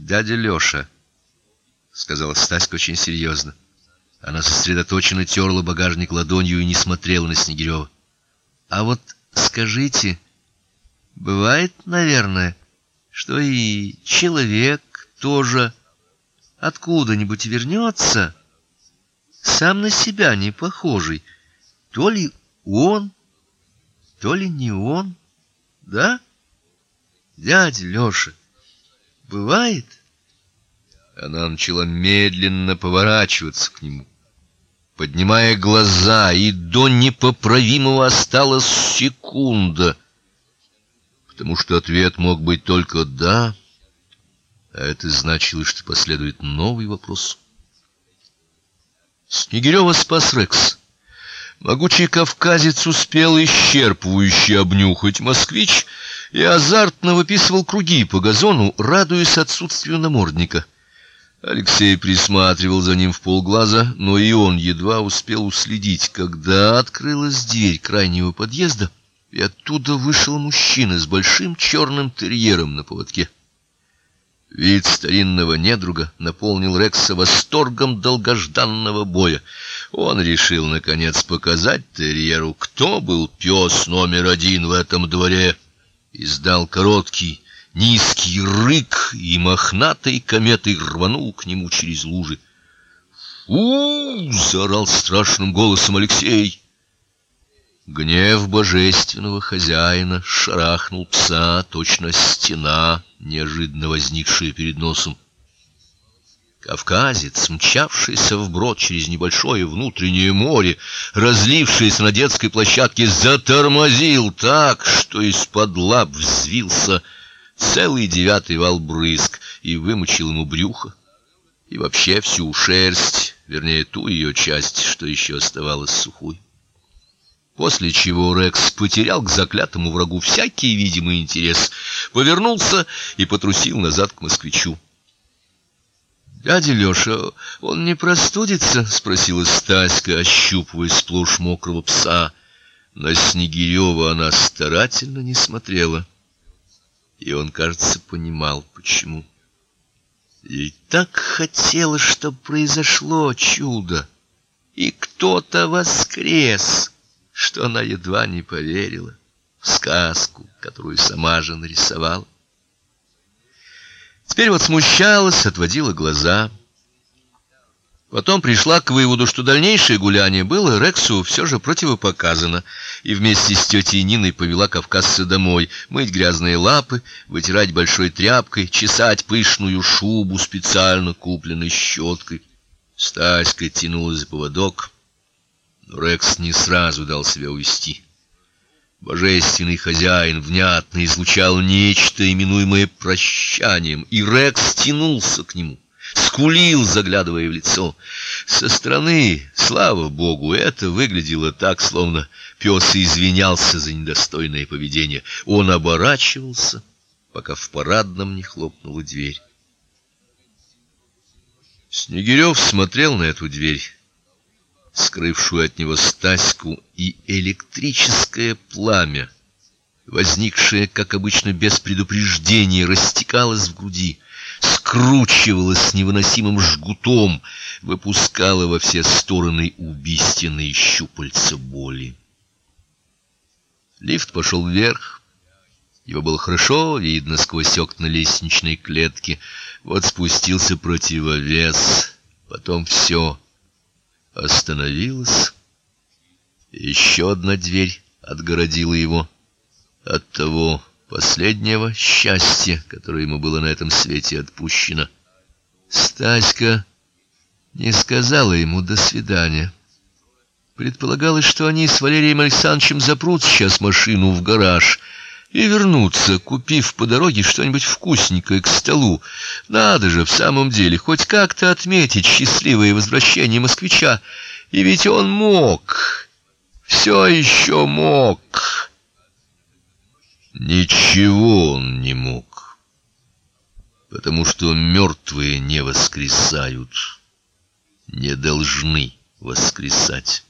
Дядя Лёша, сказала Стаська очень серьезно. Она сосредоточенно терла багажник ладонью и не смотрела на Снегирева. А вот скажите, бывает, наверное, что и человек тоже откуда-нибудь вернется, сам на себя не похожий, то ли он, то ли не он, да? Дядя Лёша, бывает? Она начала медленно поворачиваться к нему, поднимая глаза, и до непоправимого осталась секунда, потому что ответ мог быть только да, а это значило, что последует новый вопрос. Снегирева спас Рекс. Могучий кавказец успел исчерпывающе обнюхать москвич и азартно выписывал круги по газону, радуясь отсутствию намордника. Алексей присматривал за ним в полглаза, но и он едва успел уследить, когда открылась дверь крайнего подъезда, и оттуда вышел мужчина с большим черным терьером на поводке. Вид старинного недруга наполнил Рекса восторгом долгожданного боя. Он решил наконец показать терьеру, кто был пес номер один в этом дворе. Издал короткий, низкий рык, и мохнатой кометой рванул к нему через лужи. "У!" заорал страшным голосом Алексей. Гнев божественного хозяина шарахнул пса, точно стена, неожиданно возникшая перед носом. Кавказец, мчавшийся вброд через небольшое внутреннее море, разлившееся на детской площадке, затормозил так, что из-под лап взвился целый девятый вал брызг и вымочил ему брюхо и вообще всю шерсть, вернее, ту ее часть, что еще оставалась сухой. После чего Рекс потерял к заклятому врагу всякий видимый интерес, повернулся и потрусил назад к москвичу. Дядя Лёша, он не простудится, спросила Стаська, ощупывая сплошь мокрого пса. На Снегирева она старательно не смотрела. И он, кажется, понимал почему. И так хотелось, чтобы произошло чудо, и кто-то воскрес что она едва не поверила в сказку, которую сама же нарисовала. Теперь вот смущалась, отводила глаза. Потом пришла к выводу, что дальнейшее гуляние было Рексу все же противопоказано, и вместе с тетей Ниной повела кавказца домой, мыть грязные лапы, вытирать большой тряпкой, чесать пышную шубу специально купленной щеткой. Стаська тянула за поводок. Рекс не сразу дал себя увести. Божественный хозяин внятно излучал нечто именуемое прощанием, и Рекс тянулся к нему, скулил, заглядывая в лицо. Со стороны, слава богу, это выглядело так, словно пес извинялся за недостойное поведение. Он оборачивался, пока в парадном не хлопнула дверь. Снегирев смотрел на эту дверь скрывшую от него Стаську, и электрическое пламя, возникшее, как обычно, без предупреждения, растекалось в груди, скручивалось с невыносимым жгутом, выпускало во все стороны убийственные щупальца боли. Лифт пошел вверх. Его было хорошо видно сквозь окна лестничной клетки. Вот спустился противовес, потом все остановилась. Еще одна дверь отгородила его от того последнего счастья, которое ему было на этом свете отпущено. Стаська не сказала ему до свидания. Предполагалось, что они с Валерием Александровичем запрут сейчас машину в гараж и вернутся, купив по дороге что-нибудь вкусненькое к столу. Надо же в самом деле хоть как-то отметить счастливое возвращение москвича. И ведь он мог, все еще мог. Ничего он не мог, потому что мертвые не воскресают, не должны воскресать.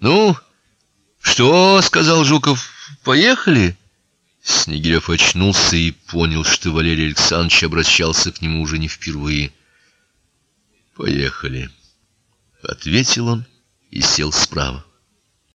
Ну, что, сказал Жуков, поехали? Снегирев очнулся и понял, что Валерий Александрович обращался к нему уже не впервые. Поехали, ответил он и сел справа.